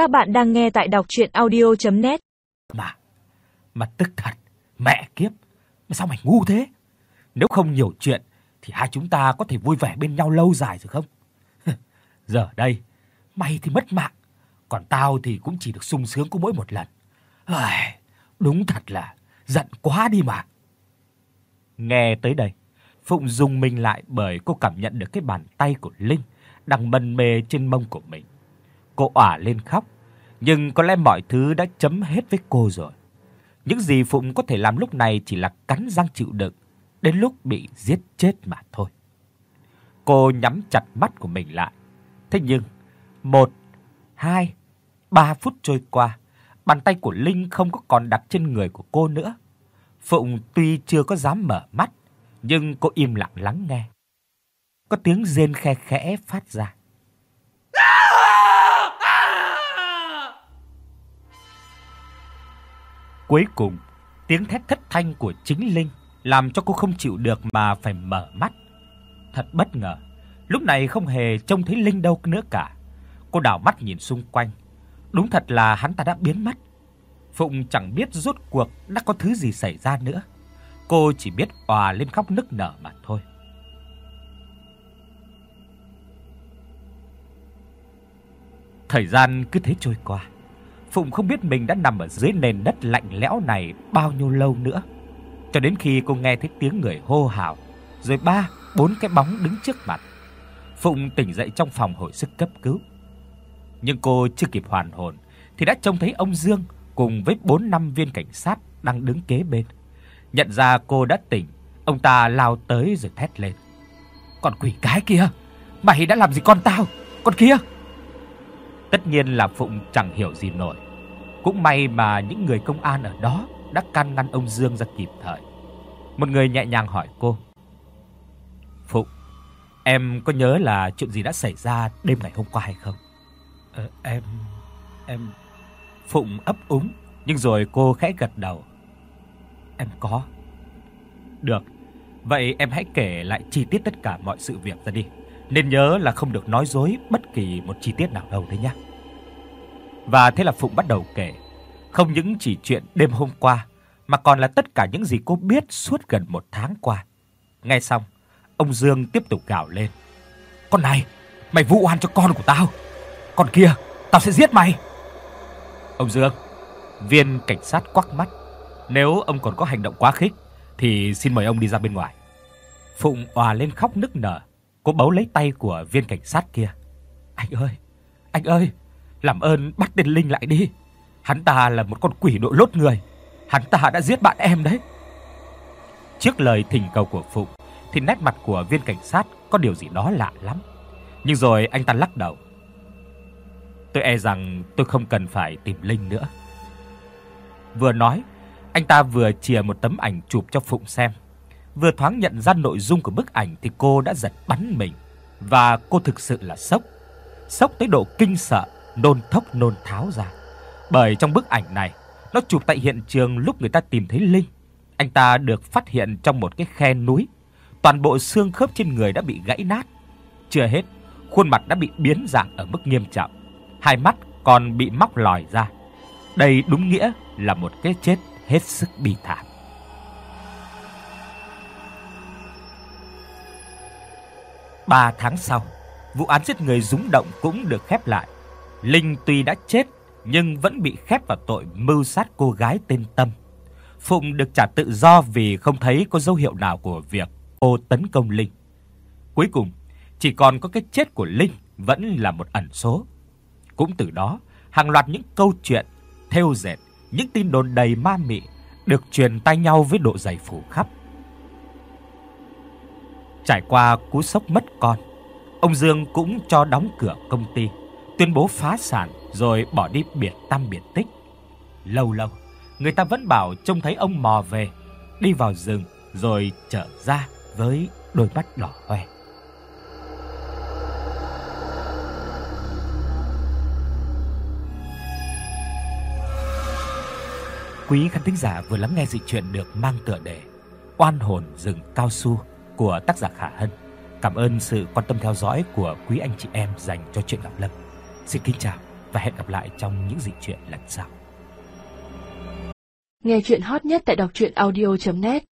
Các bạn đang nghe tại đọc audio net Mà, mà tức thật, mẹ kiếp, mà sao mày ngu thế? Nếu không nhiều chuyện thì hai chúng ta có thể vui vẻ bên nhau lâu dài rồi không? Giờ đây, mày thì mất mạng, còn tao thì cũng chỉ được sung sướng có mỗi một lần. Ai, đúng thật là giận quá đi mà. Nghe tới đây, Phụng dùng mình lại bởi cô cảm nhận được cái bàn tay của Linh đang mân mê trên mông của mình. Cô òa lên khóc, nhưng có lẽ mọi thứ đã chấm hết với cô rồi. Những gì Phụng có thể làm lúc này chỉ là cắn răng chịu đựng, đến lúc bị giết chết mà thôi. Cô nhắm chặt mắt của mình lại. Thế nhưng, một, hai, ba phút trôi qua, bàn tay của Linh không có còn đặt trên người của cô nữa. Phụng tuy chưa có dám mở mắt, nhưng cô im lặng lắng nghe. Có tiếng rên khe khẽ phát ra. Cuối cùng, tiếng thét thất thanh của chính Linh làm cho cô không chịu được mà phải mở mắt. Thật bất ngờ, lúc này không hề trông thấy Linh đâu nữa cả. Cô đảo mắt nhìn xung quanh, đúng thật là hắn ta đã biến mất. Phụng chẳng biết rốt cuộc đã có thứ gì xảy ra nữa. Cô chỉ biết òa lên khóc nức nở mà thôi. Thời gian cứ thế trôi qua. Phụng không biết mình đã nằm ở dưới nền đất lạnh lẽo này bao nhiêu lâu nữa. Cho đến khi cô nghe thấy tiếng người hô hào, rồi ba, bốn cái bóng đứng trước mặt. Phụng tỉnh dậy trong phòng hồi sức cấp cứu. Nhưng cô chưa kịp hoàn hồn thì đã trông thấy ông Dương cùng với bốn năm viên cảnh sát đang đứng kế bên. Nhận ra cô đã tỉnh, ông ta lao tới rồi thét lên. "Con quỷ cái kia, mày đã làm gì con tao? Con kia!" Tất nhiên là Phụng chẳng hiểu gì nổi. Cũng may mà những người công an ở đó đã can ngăn ông Dương ra kịp thời. Một người nhẹ nhàng hỏi cô: "Phụng, em có nhớ là chuyện gì đã xảy ra đêm ngày hôm qua hay không?" "Ờ em em Phụng ấp úng, nhưng rồi cô khẽ gật đầu. "Em có." "Được. Vậy em hãy kể lại chi tiết tất cả mọi sự việc ra đi." Nên nhớ là không được nói dối bất kỳ một chi tiết nào đâu đấy nhé. Và thế là Phụng bắt đầu kể, không những chỉ chuyện đêm hôm qua mà còn là tất cả những gì cô biết suốt gần một tháng qua. Nghe xong, ông Dương tiếp tục gào lên. "Con này, mày vu oan cho con của tao. Con kia, tao sẽ giết mày." Ông Dương, viên cảnh sát quắc mắt, nếu ông còn có hành động quá khích thì xin mời ông đi ra bên ngoài. Phụng òa lên khóc nức nở. Cô bấu lấy tay của viên cảnh sát kia. "Anh ơi, anh ơi, làm ơn bắt tên Linh lại đi. Hắn ta là một con quỷ đội lốt người. Hắn ta đã giết bạn em đấy." Trước lời thỉnh cầu của Phụng thì nét mặt của viên cảnh sát có điều gì đó lạ lắm. Nhưng rồi anh ta lắc đầu. "Tôi e rằng tôi không cần phải tìm Linh nữa." Vừa nói, anh ta vừa chìa một tấm ảnh chụp cho Phụng xem. Vừa thoáng nhận ra nội dung của bức ảnh thì cô đã giật bắn mình và cô thực sự là sốc. Sốc tới độ kinh sợ, nôn thốc nôn tháo ra. Bởi trong bức ảnh này, nó chụp tại hiện trường lúc người ta tìm thấy Linh. Anh ta được phát hiện trong một cái khe núi, toàn bộ xương khớp trên người đã bị gãy nát. Chưa hết, khuôn mặt đã bị biến dạng ở mức nghiêm trọng, hai mắt còn bị móc lòi ra. Đây đúng nghĩa là một cái chết hết sức bi thảm. Ba tháng sau, vụ án giết người rúng động cũng được khép lại. Linh tuy đã chết nhưng vẫn bị khép vào tội mưu sát cô gái tên Tâm. Phụng được trả tự do vì không thấy có dấu hiệu nào của việc cô tấn công Linh. Cuối cùng, chỉ còn có cái chết của Linh vẫn là một ẩn số. Cũng từ đó, hàng loạt những câu chuyện thêu dệt, những tin đồn đầy ma mị được truyền tai nhau với độ dày phủ khắp. Trải qua cú sốc mất con, ông Dương cũng cho đóng cửa công ty, tuyên bố phá sản rồi bỏ đi biệt tăm biệt tích. Lâu lâu, người ta vẫn bảo trông thấy ông mò về, đi vào rừng rồi trở ra với đôi mắt đỏ hoe. Quý khán thính giả vừa lắng nghe dị truyện được mang tựa đề Oan hồn rừng cao su của tác giả Khả Hân. Cảm ơn sự quan tâm theo dõi của quý anh chị em dành cho truyện Ngọc Lâm. Xin kính chào và hẹn gặp lại trong những dị truyện lần sau. Nghe truyện hot nhất tại đọc audio net